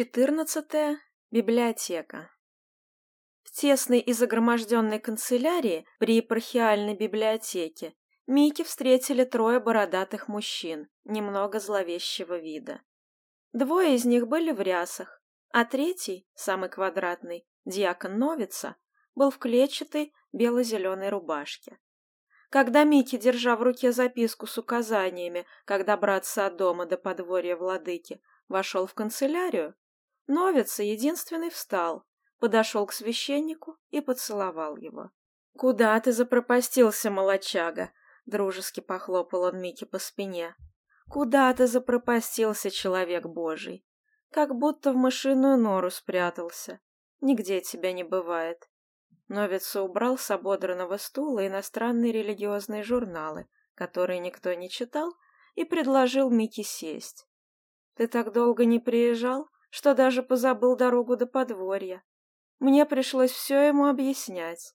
14. Библиотека. В тесной и загроможденной канцелярии при епархиальной библиотеке Мики встретили трое бородатых мужчин, немного зловещего вида. Двое из них были в рясах, а третий, самый квадратный, диакон Новица, был в клетчатой бело-зеленой рубашке. Когда Микки, держа в руке записку с указаниями, как добраться от дома до подворья владыки, вошел в канцелярию, Новица единственный встал, подошел к священнику и поцеловал его. «Куда ты запропастился, молочага?» — дружески похлопал он Микки по спине. «Куда ты запропастился, человек божий? Как будто в мышиную нору спрятался. Нигде тебя не бывает». Новица убрал с ободранного стула иностранные религиозные журналы, которые никто не читал, и предложил Микки сесть. «Ты так долго не приезжал?» что даже позабыл дорогу до подворья. Мне пришлось все ему объяснять.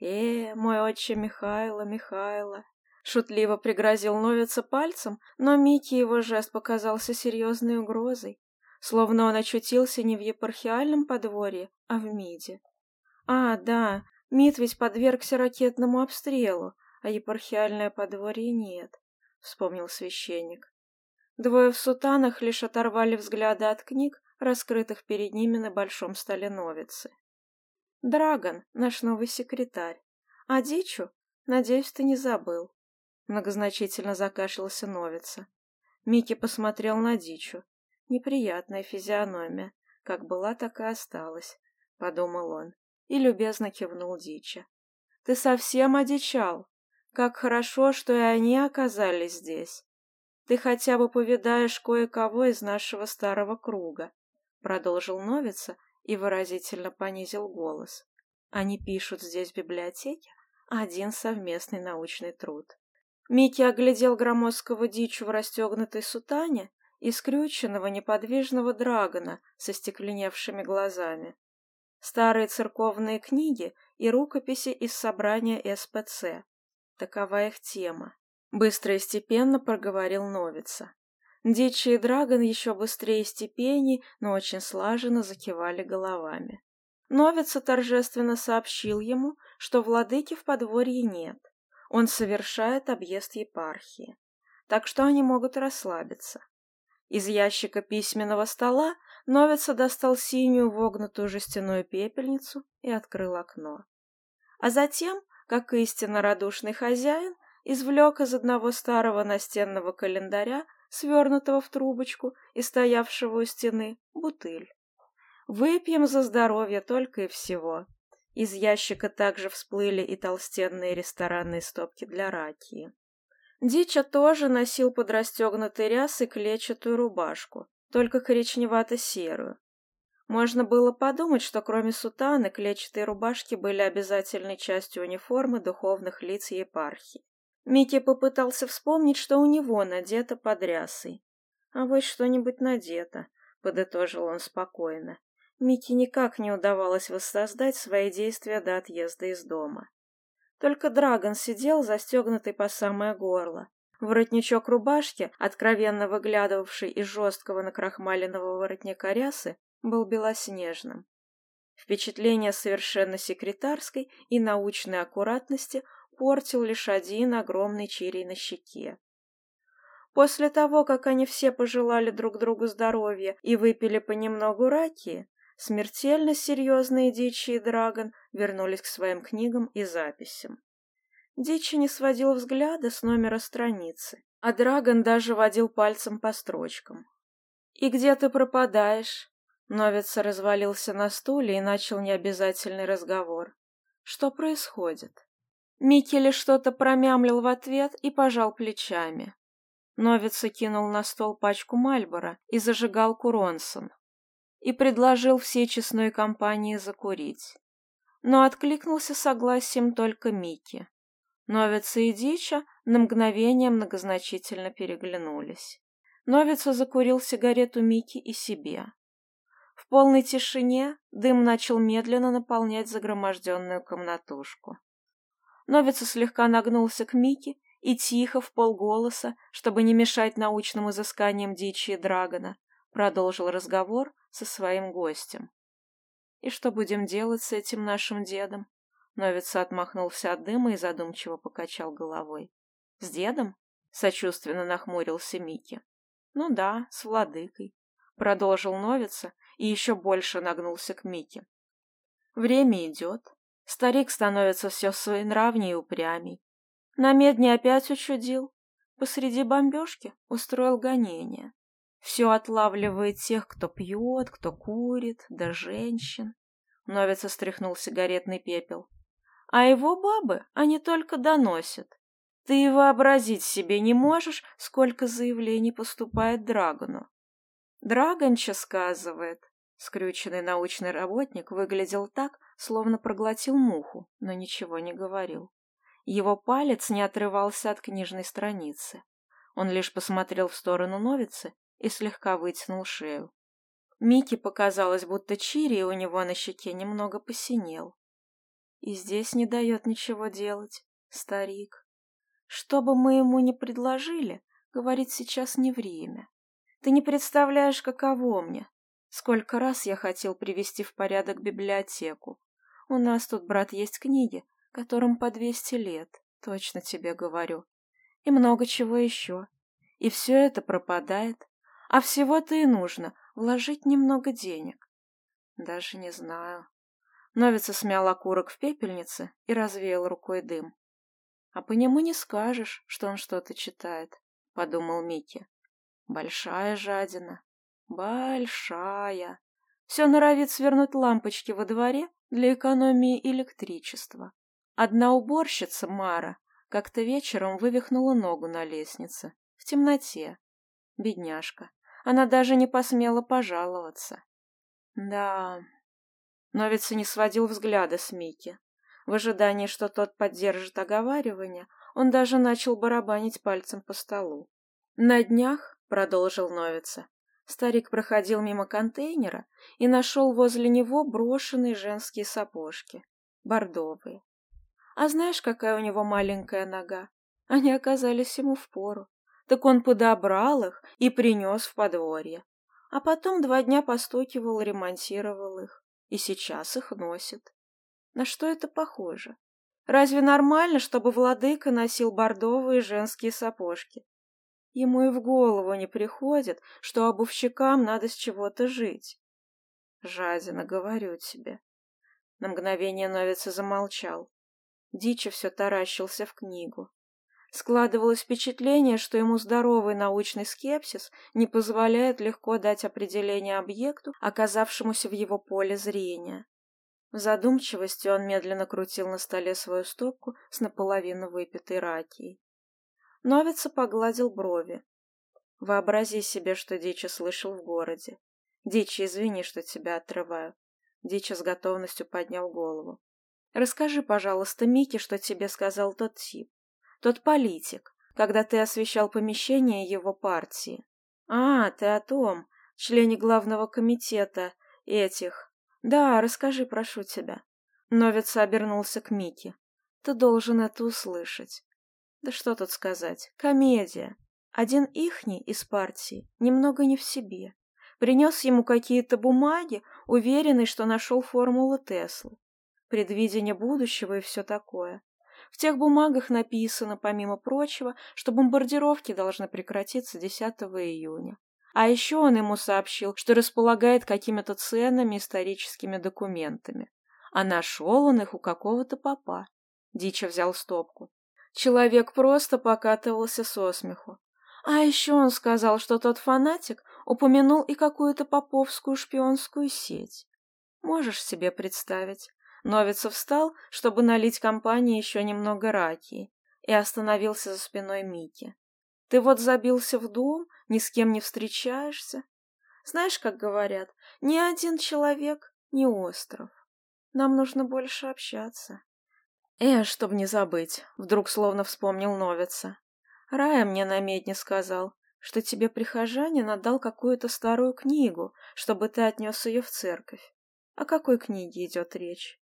«Э, мой отче Михайло, Михайло!» Шутливо пригрозил Новица пальцем, но Микки его жест показался серьезной угрозой, словно он очутился не в епархиальном подворье, а в Миде. «А, да, Мид ведь подвергся ракетному обстрелу, а епархиальное подворье нет», — вспомнил священник. Двое в сутанах лишь оторвали взгляды от книг раскрытых перед ними на большом столе новицы. «Драгон, наш новый секретарь. А Дичу, надеюсь, ты не забыл». Многозначительно закашлялся новица. Микки посмотрел на Дичу. Неприятная физиономия, как была, так и осталась, подумал он и любезно кивнул Дича. Ты совсем одичал. Как хорошо, что и они оказались здесь. Ты хотя бы повидаешь кое-кого из нашего старого круга продолжил Новица и выразительно понизил голос. Они пишут здесь в библиотеке один совместный научный труд. Микки оглядел громоздкого дичу в расстегнутой сутане и скрюченного неподвижного драгона со стекленевшими глазами. Старые церковные книги и рукописи из собрания СПЦ. Такова их тема. Быстро и степенно проговорил Новица. Дичи и Драгон еще быстрее степеней, но очень слаженно закивали головами. Новица торжественно сообщил ему, что владыки в подворье нет. Он совершает объезд епархии. Так что они могут расслабиться. Из ящика письменного стола Новица достал синюю вогнутую жестяную пепельницу и открыл окно. А затем, как истинно радушный хозяин, извлек из одного старого настенного календаря свернутого в трубочку и стоявшего у стены, бутыль. Выпьем за здоровье только и всего. Из ящика также всплыли и толстенные ресторанные стопки для ракии. Дича тоже носил под ряс и клетчатую рубашку, только коричневато-серую. Можно было подумать, что кроме сутаны клетчатые рубашки были обязательной частью униформы духовных лиц епархии. Микки попытался вспомнить, что у него надето под рясой. «А вот что-нибудь надето», — подытожил он спокойно. Микки никак не удавалось воссоздать свои действия до отъезда из дома. Только Драгон сидел, застегнутый по самое горло. Воротничок рубашки, откровенно выглядывавший из жесткого накрахмаленного воротника рясы, был белоснежным. Впечатление совершенно секретарской и научной аккуратности портил лишь один огромный чирий на щеке. После того, как они все пожелали друг другу здоровья и выпили понемногу раки, смертельно серьезные Дичи и Драгон вернулись к своим книгам и записям. Дичи не сводил взгляда с номера страницы, а Драгон даже водил пальцем по строчкам. «И где ты пропадаешь?» Новица развалился на стуле и начал необязательный разговор. «Что происходит?» Микеле что-то промямлил в ответ и пожал плечами. Новица кинул на стол пачку Мальбора и зажигалку Ронсон и предложил всей честной компании закурить. Но откликнулся согласием только Микки. Новица и Дича на мгновение многозначительно переглянулись. Новица закурил сигарету Мики и себе. В полной тишине дым начал медленно наполнять загроможденную комнатушку. Новицус слегка нагнулся к Мике и тихо, в полголоса, чтобы не мешать научным изысканиям дичи и драгона, продолжил разговор со своим гостем. «И что будем делать с этим нашим дедом?» Новица отмахнулся от дыма и задумчиво покачал головой. «С дедом?» — сочувственно нахмурился Микки. «Ну да, с владыкой», — продолжил Новица и еще больше нагнулся к Мике. «Время идет, Старик становится все своенравнее и упрямей. На медне опять учудил. Посреди бомбежки устроил гонение. Все отлавливает тех, кто пьет, кто курит, да женщин. Новица стряхнул сигаретный пепел. А его бабы, они только доносят. Ты и вообразить себе не можешь, сколько заявлений поступает Драгону. Драгонча сказывает. Скрюченный научный работник выглядел так, словно проглотил муху, но ничего не говорил. Его палец не отрывался от книжной страницы. Он лишь посмотрел в сторону Новицы и слегка вытянул шею. Микки показалось, будто Чири у него на щеке немного посинел. И здесь не дает ничего делать, старик. Что бы мы ему ни предложили, говорить сейчас не время. Ты не представляешь, каково мне. Сколько раз я хотел привести в порядок библиотеку, у нас тут, брат, есть книги, которым по двести лет, точно тебе говорю. И много чего еще. И все это пропадает. А всего-то и нужно вложить немного денег. Даже не знаю. Новица смял окурок в пепельнице и развеял рукой дым. «А по нему не скажешь, что он что-то читает», — подумал Микки. «Большая жадина. Большая. Все норовит свернуть лампочки во дворе для экономии электричества. Одна уборщица, Мара, как-то вечером вывихнула ногу на лестнице, в темноте. Бедняжка. Она даже не посмела пожаловаться. Да. Новица не сводил взгляда с Мики. В ожидании, что тот поддержит оговаривание, он даже начал барабанить пальцем по столу. На днях, продолжил Новица, Старик проходил мимо контейнера и нашел возле него брошенные женские сапожки, бордовые. А знаешь, какая у него маленькая нога? Они оказались ему в пору, Так он подобрал их и принес в подворье. А потом два дня постукивал, ремонтировал их. И сейчас их носит. На что это похоже? Разве нормально, чтобы владыка носил бордовые женские сапожки? Ему и в голову не приходит, что обувщикам надо с чего-то жить. Жадина, говорю тебе. На мгновение Новица замолчал. Дичи все таращился в книгу. Складывалось впечатление, что ему здоровый научный скепсис не позволяет легко дать определение объекту, оказавшемуся в его поле зрения. В задумчивости он медленно крутил на столе свою стопку с наполовину выпитой ракией. Новица погладил брови. Вообрази себе, что Дичи слышал в городе. Дичи, извини, что тебя отрываю. Дичи с готовностью поднял голову. Расскажи, пожалуйста, Мике, что тебе сказал тот тип. Тот политик, когда ты освещал помещение его партии. А, ты о том, члене главного комитета этих. Да, расскажи, прошу тебя. Новица обернулся к Мике. Ты должен это услышать. Да что тут сказать, комедия. Один ихний из партии немного не в себе. Принес ему какие-то бумаги, уверенный, что нашел формулу Теслы. Предвидение будущего и все такое. В тех бумагах написано, помимо прочего, что бомбардировки должны прекратиться 10 июня. А еще он ему сообщил, что располагает какими-то ценными историческими документами. А нашел он их у какого-то папа. Дича взял стопку. Человек просто покатывался со смеху. А еще он сказал, что тот фанатик упомянул и какую-то поповскую шпионскую сеть. Можешь себе представить? Новицев встал, чтобы налить компании еще немного ракии, и остановился за спиной Мики. Ты вот забился в дом, ни с кем не встречаешься. Знаешь, как говорят, ни один человек, ни остров. Нам нужно больше общаться. «Э, чтоб не забыть», — вдруг словно вспомнил Новица. «Рая мне на медне сказал, что тебе прихожанин отдал какую-то старую книгу, чтобы ты отнес ее в церковь. О какой книге идет речь?»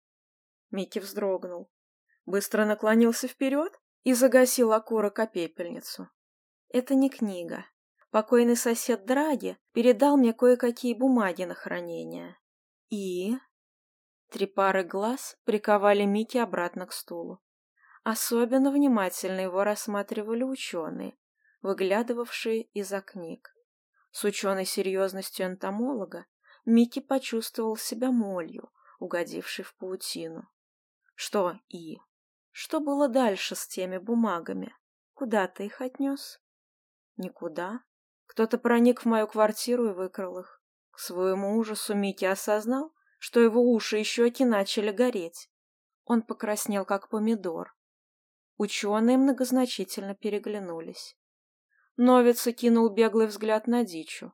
Микки вздрогнул, быстро наклонился вперед и загасил окурок о пепельницу. Это не книга. Покойный сосед Драги передал мне кое-какие бумаги на хранение. И... три пары глаз приковали Микки обратно к стулу. Особенно внимательно его рассматривали ученые, выглядывавшие из книг. С ученой серьезностью энтомолога Микки почувствовал себя молью, угодившей в паутину. Что «и»? Что было дальше с теми бумагами? Куда ты их отнес? Никуда. Кто-то проник в мою квартиру и выкрал их. К своему ужасу Микки осознал, что его уши и щеки начали гореть. Он покраснел, как помидор. Ученые многозначительно переглянулись. Новица кинул беглый взгляд на дичу.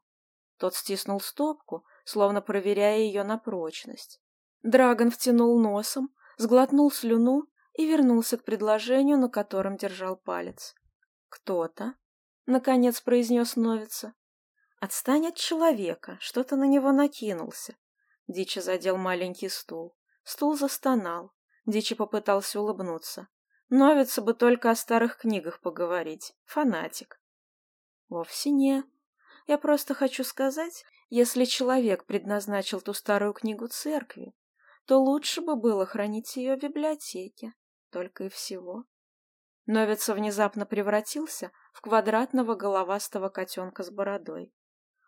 Тот стиснул стопку, словно проверяя ее на прочность. Драгон втянул носом, сглотнул слюну и вернулся к предложению, на котором держал палец. «Кто-то?» — наконец произнес Новица. «Отстань от человека, что то на него накинулся. Дичи задел маленький стул. Стул застонал. Дичи попытался улыбнуться. Новится бы только о старых книгах поговорить. Фанатик. Вовсе не. Я просто хочу сказать, если человек предназначил ту старую книгу церкви, то лучше бы было хранить ее в библиотеке. Только и всего. Новица внезапно превратился в квадратного головастого котенка с бородой.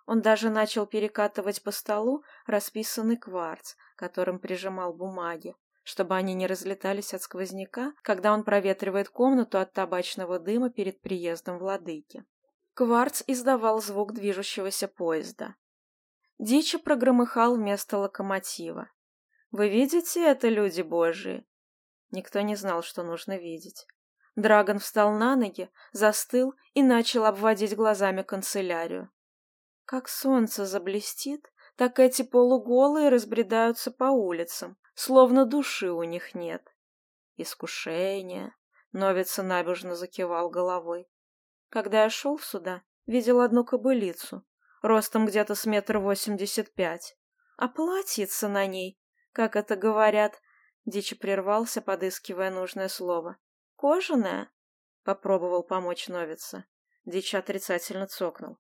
Он даже начал перекатывать по столу расписанный кварц, которым прижимал бумаги, чтобы они не разлетались от сквозняка, когда он проветривает комнату от табачного дыма перед приездом владыки. Кварц издавал звук движущегося поезда. Дичи прогромыхал вместо локомотива. «Вы видите это, люди божии?» Никто не знал, что нужно видеть. Драгон встал на ноги, застыл и начал обводить глазами канцелярию. Как солнце заблестит, так эти полуголые разбредаются по улицам, словно души у них нет. Искушение. Новица набежно закивал головой. Когда я шел сюда, видел одну кобылицу, ростом где-то с метр восемьдесят пять. А платьица на ней, как это говорят, Дичи прервался, подыскивая нужное слово. «Кожаная?» — попробовал помочь Новица. Дичи отрицательно цокнул.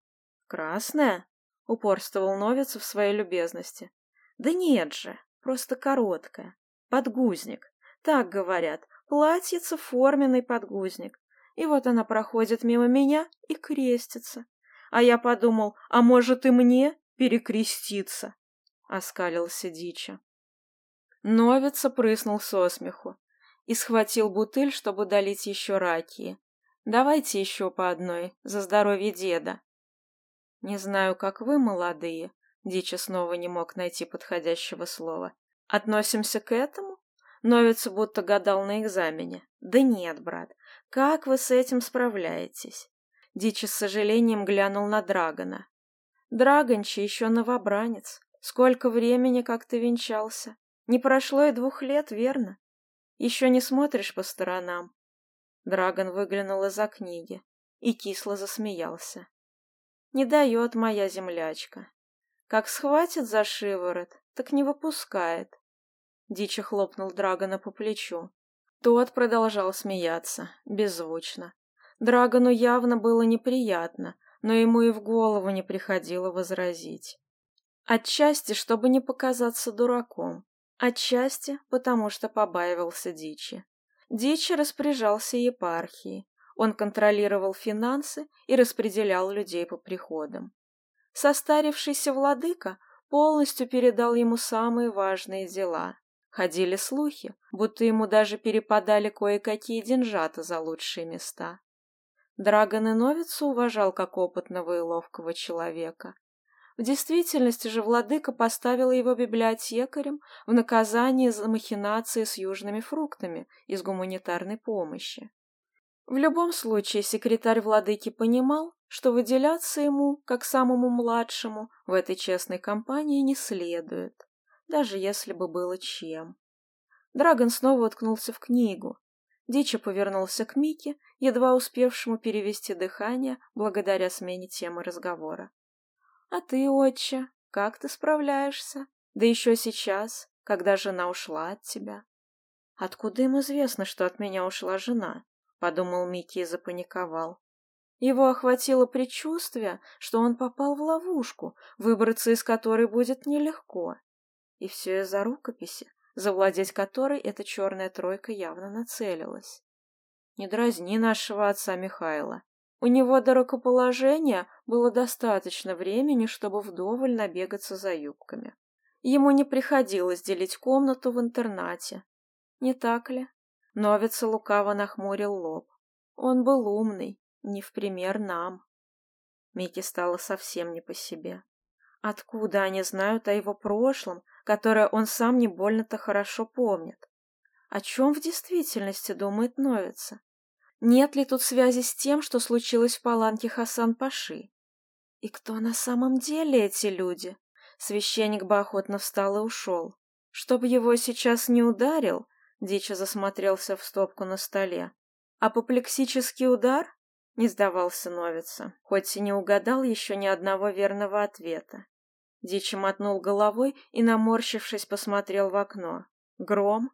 «Красная?» — упорствовал Новицев в своей любезности. «Да нет же, просто короткая. Подгузник. Так говорят, платьица форменный подгузник. И вот она проходит мимо меня и крестится. А я подумал, а может и мне перекреститься?» — оскалился дича. Новица прыснул со смеху и схватил бутыль, чтобы долить еще ракии. «Давайте еще по одной, за здоровье деда», не знаю, как вы, молодые, Дича снова не мог найти подходящего слова. Относимся к этому? Новица будто гадал на экзамене. Да нет, брат, как вы с этим справляетесь? Дича, с сожалением глянул на Драгона. Драгончи еще новобранец. Сколько времени, как ты венчался? Не прошло и двух лет, верно? Еще не смотришь по сторонам. Драгон выглянул из-за книги и кисло засмеялся не дает моя землячка. Как схватит за шиворот, так не выпускает. Дича хлопнул Драгона по плечу. Тот продолжал смеяться, беззвучно. Драгону явно было неприятно, но ему и в голову не приходило возразить. Отчасти, чтобы не показаться дураком. Отчасти, потому что побаивался Дичи. Дичи распоряжался епархией, он контролировал финансы и распределял людей по приходам. Состарившийся владыка полностью передал ему самые важные дела. Ходили слухи, будто ему даже перепадали кое-какие деньжата за лучшие места. Драгон и Новицу уважал как опытного и ловкого человека. В действительности же владыка поставил его библиотекарем в наказание за махинации с южными фруктами из гуманитарной помощи. В любом случае секретарь владыки понимал, что выделяться ему, как самому младшему, в этой честной компании не следует, даже если бы было чем. Драгон снова уткнулся в книгу. Дича повернулся к Мике, едва успевшему перевести дыхание благодаря смене темы разговора. «А ты, отче, как ты справляешься? Да еще сейчас, когда жена ушла от тебя». «Откуда им известно, что от меня ушла жена?» подумал Микки и запаниковал. Его охватило предчувствие, что он попал в ловушку, выбраться из которой будет нелегко. И все из-за рукописи, завладеть которой эта черная тройка явно нацелилась. Не дразни нашего отца Михайла. У него до рукоположения было достаточно времени, чтобы вдоволь набегаться за юбками. Ему не приходилось делить комнату в интернате. Не так ли? Новица лукаво нахмурил лоб. Он был умный, не в пример нам. Микки стало совсем не по себе. Откуда они знают о его прошлом, которое он сам не больно-то хорошо помнит? О чем в действительности думает Новица? Нет ли тут связи с тем, что случилось в паланке Хасан-Паши? И кто на самом деле эти люди? Священник бы охотно встал и ушел. Чтоб его сейчас не ударил, Дича засмотрелся в стопку на столе. «Апоплексический удар?» — не сдавался Новица, хоть и не угадал еще ни одного верного ответа. Дича мотнул головой и, наморщившись, посмотрел в окно. «Гром?»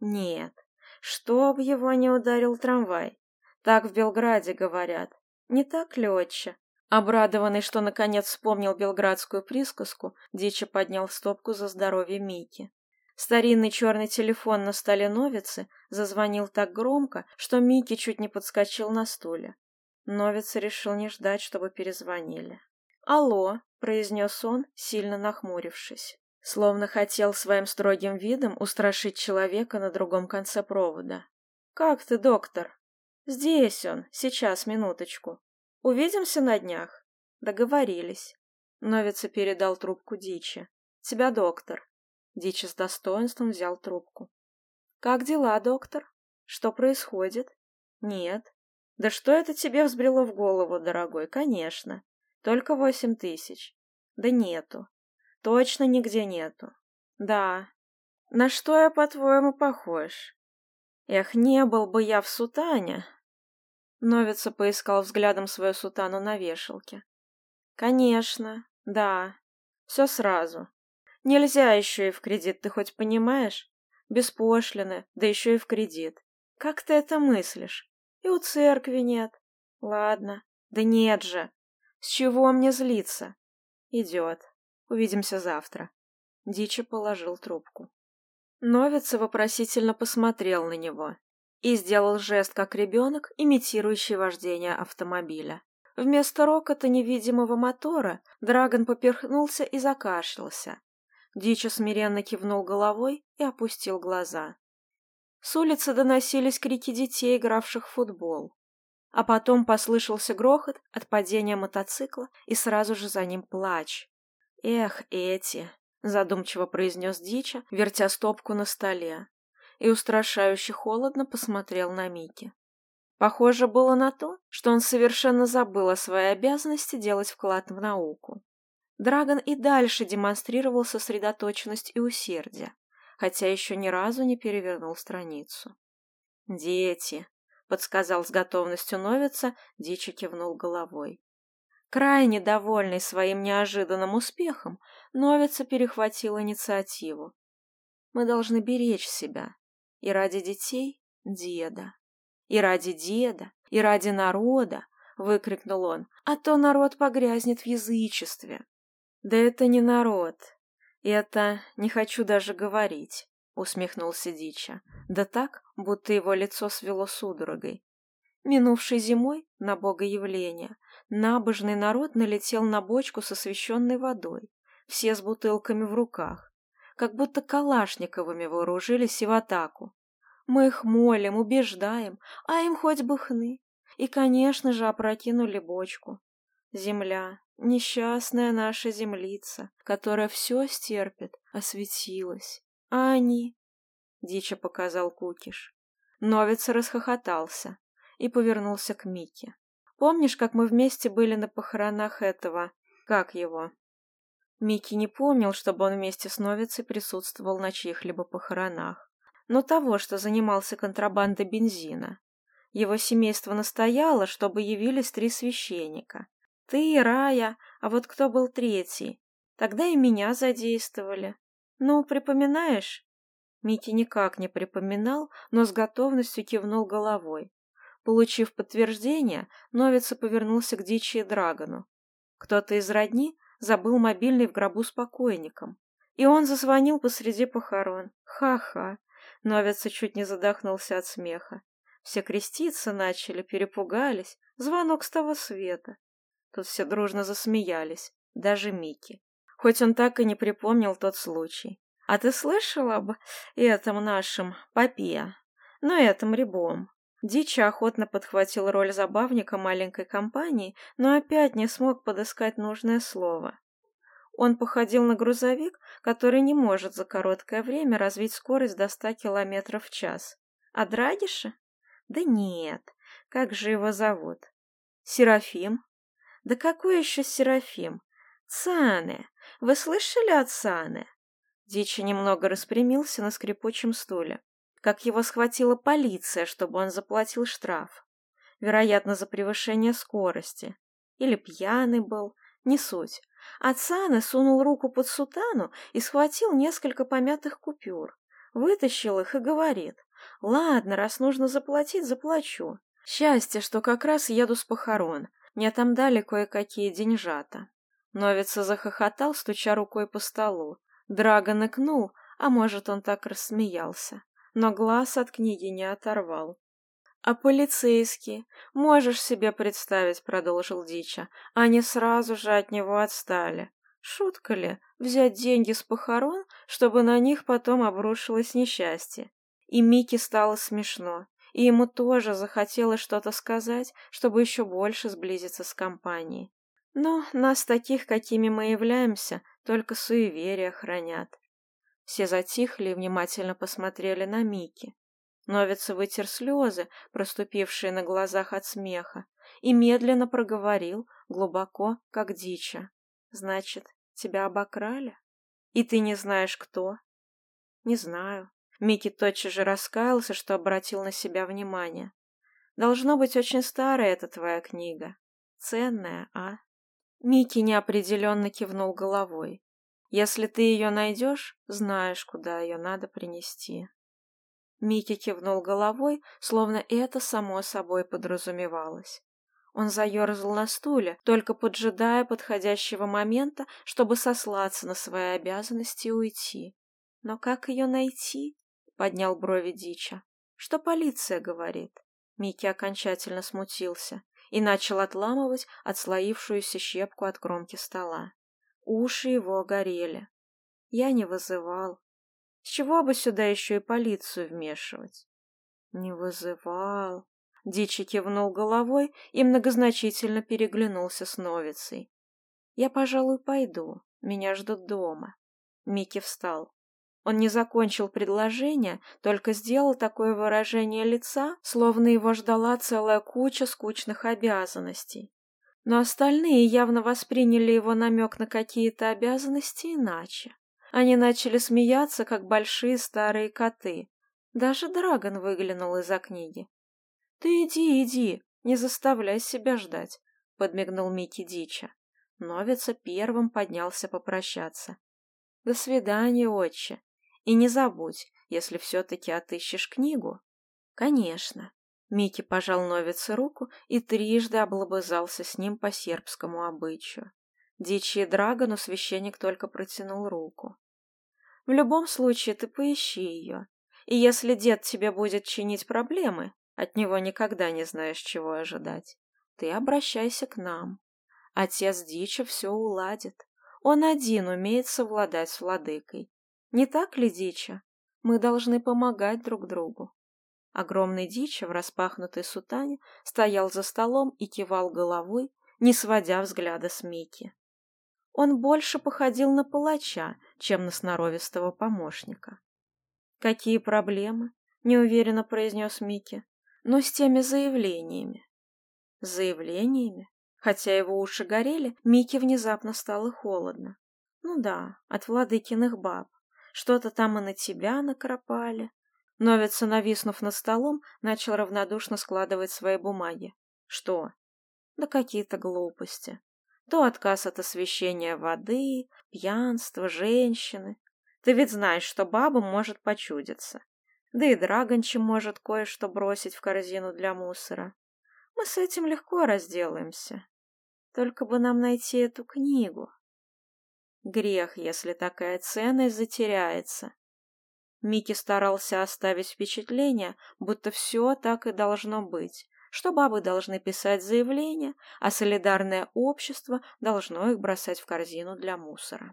«Нет. Что, об его не ударил трамвай. Так в Белграде говорят. Не так ли, отче?» Обрадованный, что наконец вспомнил белградскую присказку, Дича поднял стопку за здоровье Мики. Старинный черный телефон на столе Новицы зазвонил так громко, что Микки чуть не подскочил на стуле. Новица решил не ждать, чтобы перезвонили. «Алло», — произнес он, сильно нахмурившись, словно хотел своим строгим видом устрашить человека на другом конце провода. «Как ты, доктор?» «Здесь он, сейчас, минуточку. Увидимся на днях?» «Договорились». Новица передал трубку Дичи. «Тебя, доктор». Дичи с достоинством взял трубку. «Как дела, доктор? Что происходит?» «Нет». «Да что это тебе взбрело в голову, дорогой? Конечно. Только восемь тысяч». «Да нету. Точно нигде нету». «Да». «На что я, по-твоему, похож?» «Эх, не был бы я в сутане!» Новица поискал взглядом свою сутану на вешалке. «Конечно, да, все сразу. Нельзя еще и в кредит, ты хоть понимаешь? Без пошлины, да еще и в кредит. Как ты это мыслишь? И у церкви нет. Ладно. Да нет же. С чего мне злиться? Идет. Увидимся завтра. Дичи положил трубку. Новица вопросительно посмотрел на него и сделал жест, как ребенок, имитирующий вождение автомобиля. Вместо рокота невидимого мотора Драгон поперхнулся и закашлялся. Дича смиренно кивнул головой и опустил глаза. С улицы доносились крики детей, игравших в футбол. А потом послышался грохот от падения мотоцикла и сразу же за ним плач. «Эх, эти!» — задумчиво произнес Дича, вертя стопку на столе. И устрашающе холодно посмотрел на Мики. Похоже было на то, что он совершенно забыл о своей обязанности делать вклад в науку. Драгон и дальше демонстрировал сосредоточенность и усердие, хотя еще ни разу не перевернул страницу. «Дети!» — подсказал с готовностью Новица, Дичи кивнул головой. Крайне довольный своим неожиданным успехом, Новица перехватил инициативу. «Мы должны беречь себя. И ради детей — деда. И ради деда, и ради народа!» — выкрикнул он. «А то народ погрязнет в язычестве!» Да это не народ. Это не хочу даже говорить, усмехнулся Дича. Да так, будто его лицо свело судорогой. Минувшей зимой на богоявление набожный народ налетел на бочку со священной водой, все с бутылками в руках, как будто калашниковыми вооружились и в атаку. Мы их молим, убеждаем, а им хоть бы хны. И, конечно же, опрокинули бочку. Земля, Несчастная наша землица, которая все стерпит, осветилась. А они? Дича показал Кукиш. Новец расхохотался и повернулся к Мике. Помнишь, как мы вместе были на похоронах этого? Как его? Микки не помнил, чтобы он вместе с Новицей присутствовал на чьих-либо похоронах. Но того, что занимался контрабандой бензина. Его семейство настояло, чтобы явились три священника. Ты, Рая, а вот кто был третий? Тогда и меня задействовали. Ну, припоминаешь?» Мити никак не припоминал, но с готовностью кивнул головой. Получив подтверждение, Новица повернулся к Дичи и Драгону. Кто-то из родни забыл мобильный в гробу с покойником. И он зазвонил посреди похорон. Ха-ха. Новица чуть не задохнулся от смеха. Все креститься начали, перепугались. Звонок с того света все дружно засмеялись, даже Микки. Хоть он так и не припомнил тот случай. А ты слышала об этом нашем попе? Ну, этом рябом. Дича охотно подхватил роль забавника маленькой компании, но опять не смог подыскать нужное слово. Он походил на грузовик, который не может за короткое время развить скорость до ста километров в час. А Драгиша? Да нет, как же его зовут? Серафим? Да какой еще Серафим? Цаны! Вы слышали о Цаны? Дичи немного распрямился на скрипучем стуле. Как его схватила полиция, чтобы он заплатил штраф. Вероятно, за превышение скорости. Или пьяный был, не суть. А Цаны сунул руку под сутану и схватил несколько помятых купюр. Вытащил их и говорит. «Ладно, раз нужно заплатить, заплачу. Счастье, что как раз еду с похорон. Мне там дали кое-какие деньжата». Новица захохотал, стуча рукой по столу. Драгон икнул, а может, он так рассмеялся но глаз от книги не оторвал. «А полицейские? Можешь себе представить», — продолжил Дича. «Они сразу же от него отстали. Шутка ли, взять деньги с похорон, чтобы на них потом обрушилось несчастье?» и ему тоже захотелось что-то сказать, чтобы еще больше сблизиться с компанией. Но нас таких, какими мы являемся, только суеверия хранят. Все затихли и внимательно посмотрели на Мики. Новица вытер слезы, проступившие на глазах от смеха, и медленно проговорил, глубоко, как дича. «Значит, тебя обокрали? И ты не знаешь, кто?» «Не знаю», Микки тотчас же раскаялся, что обратил на себя внимание. «Должно быть очень старая эта твоя книга. Ценная, а?» Микки неопределенно кивнул головой. «Если ты ее найдешь, знаешь, куда ее надо принести». Микки кивнул головой, словно это само собой подразумевалось. Он заерзал на стуле, только поджидая подходящего момента, чтобы сослаться на свои обязанности и уйти. Но как ее найти? поднял брови Дича. Что полиция говорит? Микки окончательно смутился и начал отламывать отслоившуюся щепку от кромки стола. Уши его горели. Я не вызывал. С чего бы сюда еще и полицию вмешивать? Не вызывал. Дичи кивнул головой и многозначительно переглянулся с новицей. Я, пожалуй, пойду. Меня ждут дома. Микки встал. Он не закончил предложение, только сделал такое выражение лица, словно его ждала целая куча скучных обязанностей. Но остальные явно восприняли его намек на какие-то обязанности иначе. Они начали смеяться, как большие старые коты. Даже Драгон выглянул из-за книги. «Ты иди, иди, не заставляй себя ждать», — подмигнул Микки Дича. Новица первым поднялся попрощаться. «До свидания, отче. И не забудь, если все-таки отыщешь книгу. Конечно. Микки пожал Новице руку и трижды облобызался с ним по сербскому обычаю. Дичи и Драгону священник только протянул руку. В любом случае ты поищи ее. И если дед тебе будет чинить проблемы, от него никогда не знаешь, чего ожидать, ты обращайся к нам. Отец Дича все уладит. Он один умеет совладать с владыкой, не так ли, Дича? Мы должны помогать друг другу. Огромный Дича в распахнутой сутане стоял за столом и кивал головой, не сводя взгляда с Мики. Он больше походил на палача, чем на сноровистого помощника. «Какие проблемы?» — неуверенно произнес Микки. «Но «Ну, с теми заявлениями». С «Заявлениями?» Хотя его уши горели, Микки внезапно стало холодно. «Ну да, от владыкиных баб что-то там и на тебя накропали. Новец, нависнув над столом, начал равнодушно складывать свои бумаги. Что? Да какие-то глупости. То отказ от освещения воды, пьянство, женщины. Ты ведь знаешь, что баба может почудиться. Да и Драгончи может кое-что бросить в корзину для мусора. Мы с этим легко разделаемся. Только бы нам найти эту книгу. Грех, если такая ценность затеряется. Микки старался оставить впечатление, будто все так и должно быть, что бабы должны писать заявления, а солидарное общество должно их бросать в корзину для мусора.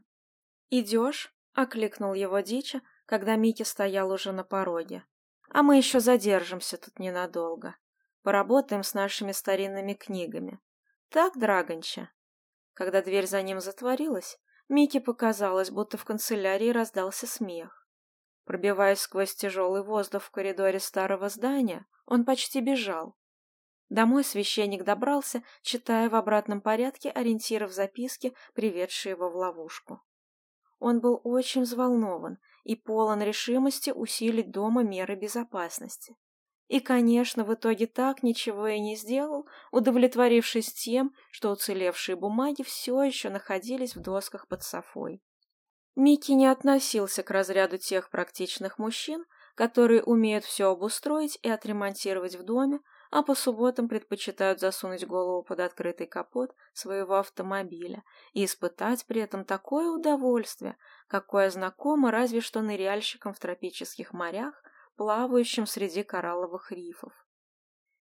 «Идешь?» — окликнул его Дича, когда Микки стоял уже на пороге. «А мы еще задержимся тут ненадолго. Поработаем с нашими старинными книгами. Так, Драгонча?» Когда дверь за ним затворилась, Мике показалось, будто в канцелярии раздался смех. Пробиваясь сквозь тяжелый воздух в коридоре старого здания, он почти бежал. Домой священник добрался, читая в обратном порядке ориентиров записки, приведшие его в ловушку. Он был очень взволнован и полон решимости усилить дома меры безопасности и, конечно, в итоге так ничего и не сделал, удовлетворившись тем, что уцелевшие бумаги все еще находились в досках под софой. Микки не относился к разряду тех практичных мужчин, которые умеют все обустроить и отремонтировать в доме, а по субботам предпочитают засунуть голову под открытый капот своего автомобиля и испытать при этом такое удовольствие, какое знакомо разве что ныряльщикам в тропических морях плавающим среди коралловых рифов.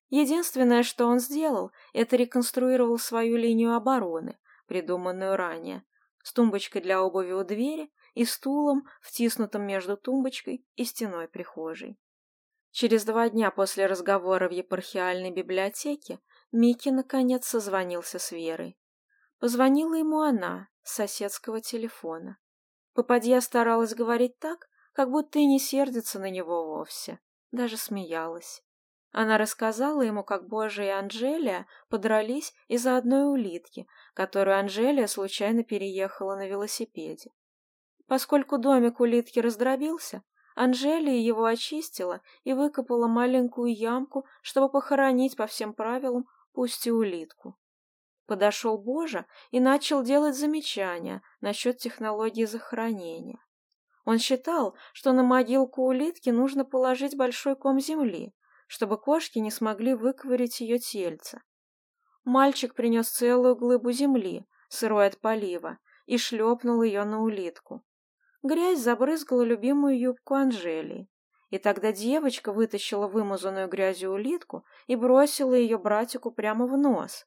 Единственное, что он сделал, это реконструировал свою линию обороны, придуманную ранее, с тумбочкой для обуви у двери и стулом, втиснутым между тумбочкой и стеной прихожей. Через два дня после разговора в епархиальной библиотеке Микки наконец созвонился с Верой. Позвонила ему она с соседского телефона. Попадья старалась говорить так, как будто и не сердится на него вовсе. Даже смеялась. Она рассказала ему, как Божа и Анжелия подрались из-за одной улитки, которую Анжелия случайно переехала на велосипеде. Поскольку домик улитки раздробился, Анжелия его очистила и выкопала маленькую ямку, чтобы похоронить по всем правилам, пусть и улитку. Подошел Божа и начал делать замечания насчет технологии захоронения. Он считал, что на могилку улитки нужно положить большой ком земли, чтобы кошки не смогли выковырять ее тельце. Мальчик принес целую глыбу земли, сырой от полива, и шлепнул ее на улитку. Грязь забрызгала любимую юбку Анжелии, и тогда девочка вытащила вымазанную грязью улитку и бросила ее братику прямо в нос.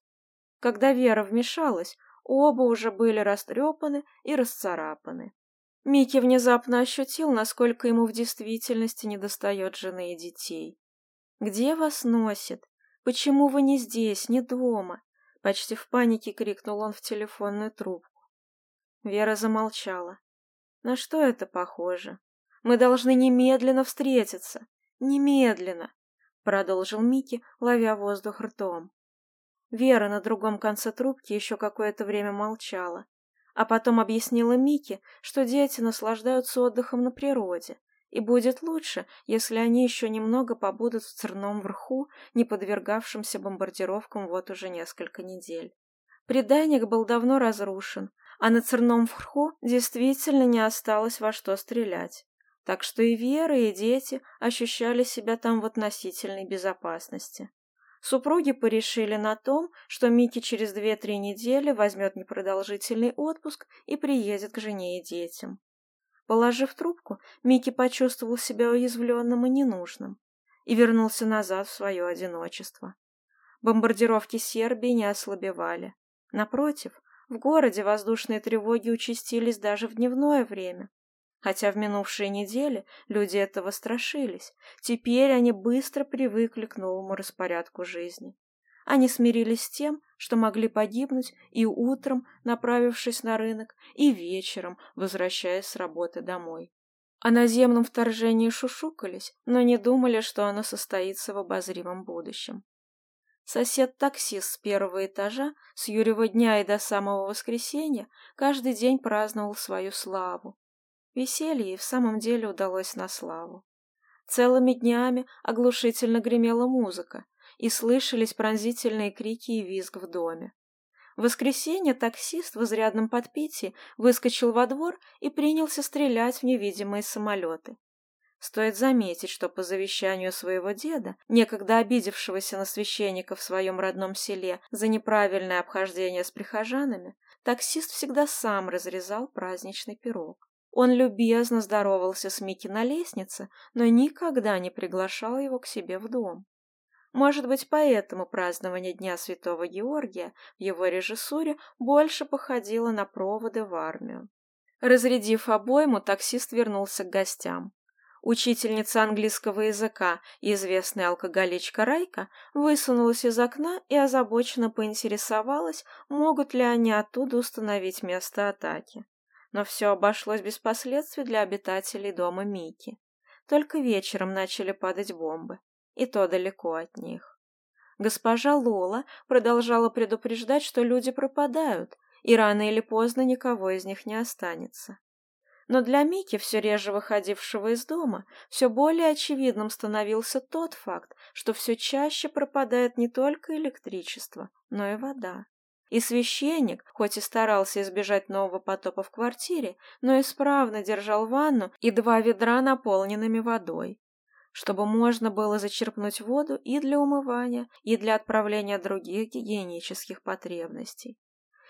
Когда Вера вмешалась, оба уже были растрепаны и расцарапаны. Микки внезапно ощутил, насколько ему в действительности недостает жены и детей. «Где вас носит? Почему вы не здесь, не дома?» Почти в панике крикнул он в телефонную трубку. Вера замолчала. «На что это похоже? Мы должны немедленно встретиться. Немедленно!» Продолжил Микки, ловя воздух ртом. Вера на другом конце трубки еще какое-то время молчала. а потом объяснила Микки, что дети наслаждаются отдыхом на природе, и будет лучше, если они еще немного побудут в Церном Верху, не подвергавшимся бомбардировкам вот уже несколько недель. Предайник был давно разрушен, а на Церном Верху действительно не осталось во что стрелять. Так что и Вера, и дети ощущали себя там в относительной безопасности. Супруги порешили на том, что Микки через 2-3 недели возьмет непродолжительный отпуск и приедет к жене и детям. Положив трубку, Микки почувствовал себя уязвленным и ненужным и вернулся назад в свое одиночество. Бомбардировки Сербии не ослабевали. Напротив, в городе воздушные тревоги участились даже в дневное время. Хотя в минувшие недели люди этого страшились, теперь они быстро привыкли к новому распорядку жизни. Они смирились с тем, что могли погибнуть и утром, направившись на рынок, и вечером, возвращаясь с работы домой. О наземном вторжении шушукались, но не думали, что оно состоится в обозримом будущем. Сосед-таксист с первого этажа с Юрьева дня и до самого воскресенья каждый день праздновал свою славу, Веселье в самом деле удалось на славу. Целыми днями оглушительно гремела музыка, и слышались пронзительные крики и визг в доме. В воскресенье таксист в изрядном подпитии выскочил во двор и принялся стрелять в невидимые самолеты. Стоит заметить, что по завещанию своего деда, некогда обидевшегося на священника в своем родном селе за неправильное обхождение с прихожанами, таксист всегда сам разрезал праздничный пирог. Он любезно здоровался с Микки на лестнице, но никогда не приглашал его к себе в дом. Может быть, поэтому празднование Дня Святого Георгия в его режиссуре больше походило на проводы в армию. Разрядив обойму, таксист вернулся к гостям. Учительница английского языка и известная алкоголичка Райка высунулась из окна и озабоченно поинтересовалась, могут ли они оттуда установить место атаки но все обошлось без последствий для обитателей дома Мики. Только вечером начали падать бомбы, и то далеко от них. Госпожа Лола продолжала предупреждать, что люди пропадают, и рано или поздно никого из них не останется. Но для Мики, все реже выходившего из дома, все более очевидным становился тот факт, что все чаще пропадает не только электричество, но и вода. И священник, хоть и старался избежать нового потопа в квартире, но исправно держал ванну и два ведра, наполненными водой, чтобы можно было зачерпнуть воду и для умывания, и для отправления других гигиенических потребностей.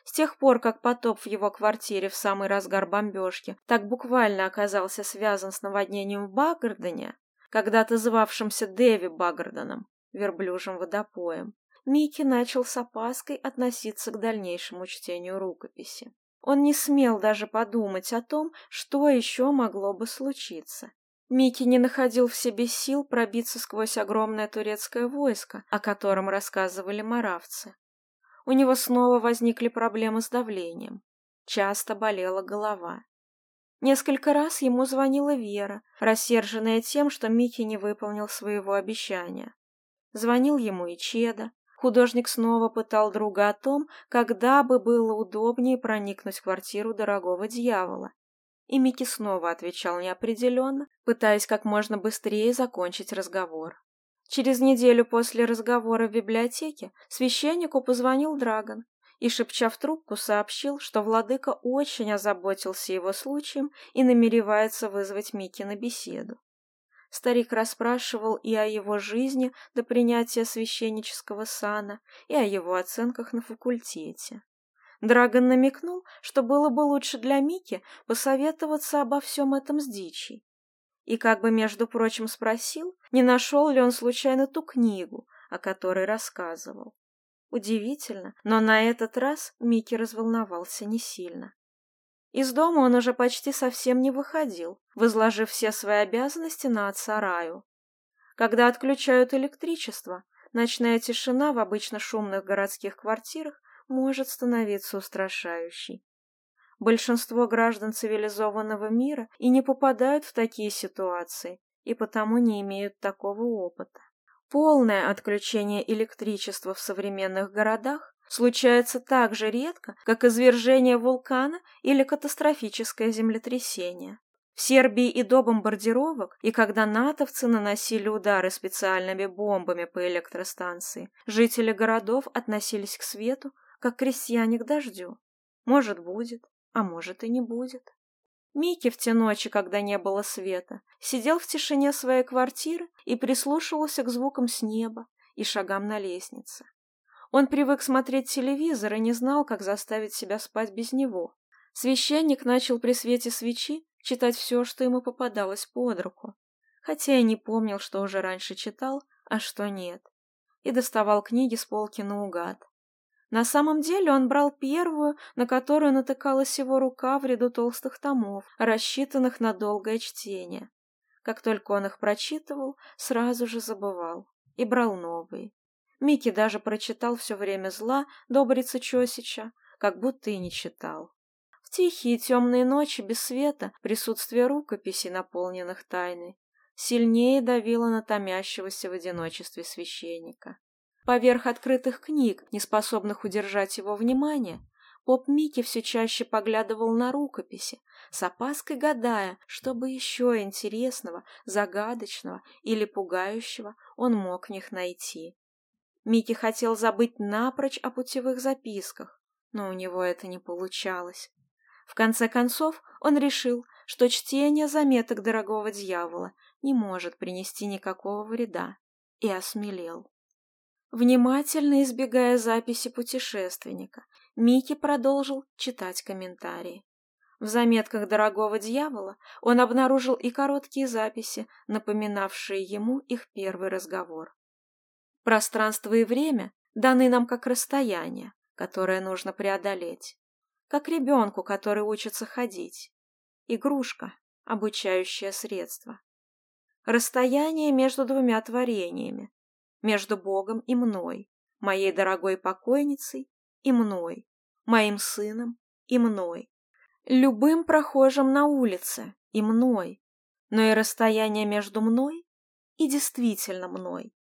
С тех пор, как потоп в его квартире в самый разгар бомбежки так буквально оказался связан с наводнением в Баггардене, когда-то звавшимся Дэви Баггарденом, верблюжим водопоем, Микки начал с опаской относиться к дальнейшему чтению рукописи. Он не смел даже подумать о том, что еще могло бы случиться. Микки не находил в себе сил пробиться сквозь огромное турецкое войско, о котором рассказывали маравцы. У него снова возникли проблемы с давлением. Часто болела голова. Несколько раз ему звонила Вера, рассерженная тем, что Микки не выполнил своего обещания. Звонил ему и Чеда, Художник снова пытал друга о том, когда бы было удобнее проникнуть в квартиру дорогого дьявола. И Микки снова отвечал неопределенно, пытаясь как можно быстрее закончить разговор. Через неделю после разговора в библиотеке священнику позвонил Драгон и, шепча в трубку, сообщил, что владыка очень озаботился его случаем и намеревается вызвать Микки на беседу. Старик расспрашивал и о его жизни до принятия священнического сана, и о его оценках на факультете. Драгон намекнул, что было бы лучше для Мики посоветоваться обо всем этом с Дичей. И как бы, между прочим, спросил, не нашел ли он случайно ту книгу, о которой рассказывал. Удивительно, но на этот раз Микки разволновался не сильно. Из дома он уже почти совсем не выходил, возложив все свои обязанности на отца Раю. Когда отключают электричество, ночная тишина в обычно шумных городских квартирах может становиться устрашающей. Большинство граждан цивилизованного мира и не попадают в такие ситуации, и потому не имеют такого опыта. Полное отключение электричества в современных городах случается так же редко, как извержение вулкана или катастрофическое землетрясение. В Сербии и до бомбардировок, и когда натовцы наносили удары специальными бомбами по электростанции, жители городов относились к свету, как крестьяне к дождю. Может, будет, а может и не будет. Микки в те ночи, когда не было света, сидел в тишине своей квартиры и прислушивался к звукам с неба и шагам на лестнице. Он привык смотреть телевизор и не знал, как заставить себя спать без него. Священник начал при свете свечи читать все, что ему попадалось под руку, хотя и не помнил, что уже раньше читал, а что нет, и доставал книги с полки наугад. На самом деле он брал первую, на которую натыкалась его рука в ряду толстых томов, рассчитанных на долгое чтение. Как только он их прочитывал, сразу же забывал и брал новые. Микки даже прочитал все время зла Добрица Чосича, как будто и не читал. В тихие темные ночи без света присутствие рукописей, наполненных тайной, сильнее давило на томящегося в одиночестве священника. Поверх открытых книг, не способных удержать его внимание, поп Микки все чаще поглядывал на рукописи, с опаской гадая, что бы еще интересного, загадочного или пугающего он мог в них найти. Микки хотел забыть напрочь о путевых записках, но у него это не получалось. В конце концов, он решил, что чтение заметок дорогого дьявола не может принести никакого вреда, и осмелел. Внимательно избегая записи путешественника, Микки продолжил читать комментарии. В заметках дорогого дьявола он обнаружил и короткие записи, напоминавшие ему их первый разговор. Пространство и время даны нам как расстояние, которое нужно преодолеть, как ребенку, который учится ходить. Игрушка, обучающее средство. Расстояние между двумя творениями, между Богом и мной, моей дорогой покойницей и мной, моим сыном и мной, любым прохожим на улице и мной, но и расстояние между мной и действительно мной.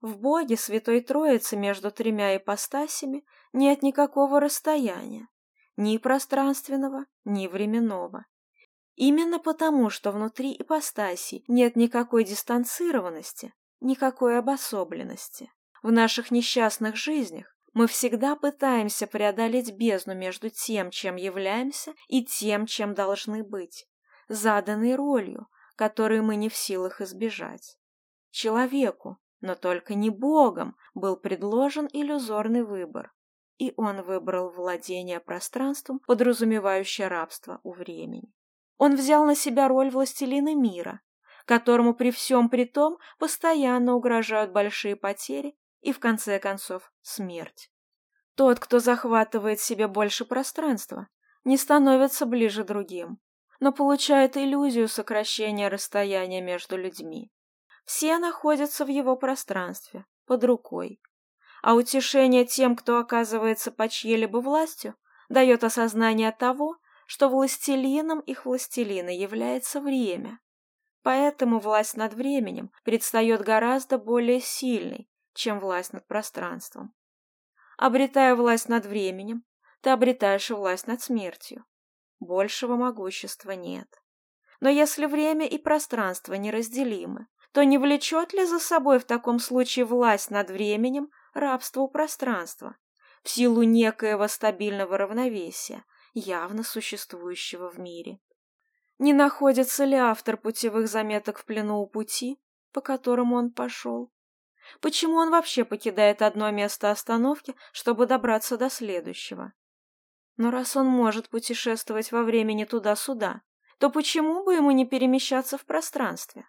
В Боге Святой Троицы между тремя ипостасями нет никакого расстояния, ни пространственного, ни временного. Именно потому, что внутри ипостаси нет никакой дистанцированности, никакой обособленности. В наших несчастных жизнях мы всегда пытаемся преодолеть бездну между тем, чем являемся, и тем, чем должны быть, заданной ролью, которую мы не в силах избежать. Человеку, но только не Богом был предложен иллюзорный выбор. И он выбрал владение пространством, подразумевающее рабство у времени. Он взял на себя роль властелина мира, которому при всем при том постоянно угрожают большие потери и, в конце концов, смерть. Тот, кто захватывает себе больше пространства, не становится ближе другим, но получает иллюзию сокращения расстояния между людьми. Все находятся в его пространстве, под рукой, а утешение тем, кто оказывается под чьей-либо властью, дает осознание того, что властелином их властелина является время. Поэтому власть над временем предстает гораздо более сильной, чем власть над пространством. Обретая власть над временем, ты обретаешь и власть над смертью. Большего могущества нет. Но если время и пространство неразделимы, то не влечет ли за собой в таком случае власть над временем рабство пространства в силу некоего стабильного равновесия, явно существующего в мире? Не находится ли автор путевых заметок в плену у пути, по которому он пошел? Почему он вообще покидает одно место остановки, чтобы добраться до следующего? Но раз он может путешествовать во времени туда-сюда, то почему бы ему не перемещаться в пространстве?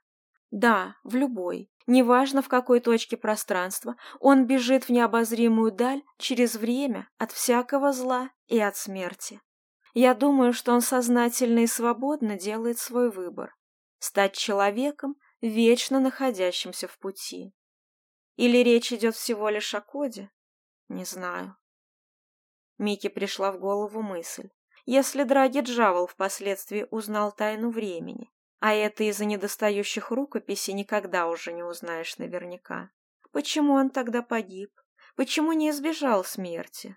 Да, в любой. Неважно, в какой точке пространства, он бежит в необозримую даль через время от всякого зла и от смерти. Я думаю, что он сознательно и свободно делает свой выбор – стать человеком, вечно находящимся в пути. Или речь идет всего лишь о коде? Не знаю. Мике пришла в голову мысль. Если Драги Джавел впоследствии узнал тайну времени, а это из-за недостающих рукописей никогда уже не узнаешь наверняка, почему он тогда погиб? Почему не избежал смерти?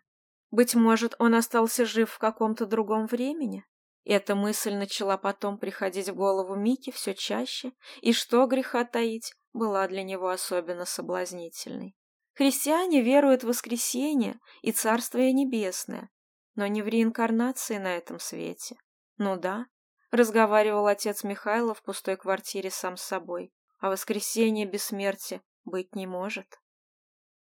Быть может, он остался жив в каком-то другом времени? Эта мысль начала потом приходить в голову Мики все чаще, и что греха таить, была для него особенно соблазнительной. Христиане веруют в воскресение и Царствие Небесное, но не в реинкарнации на этом свете. Ну да, разговаривал отец Михайлов в пустой квартире сам с собой. А воскресенье без смерти быть не может.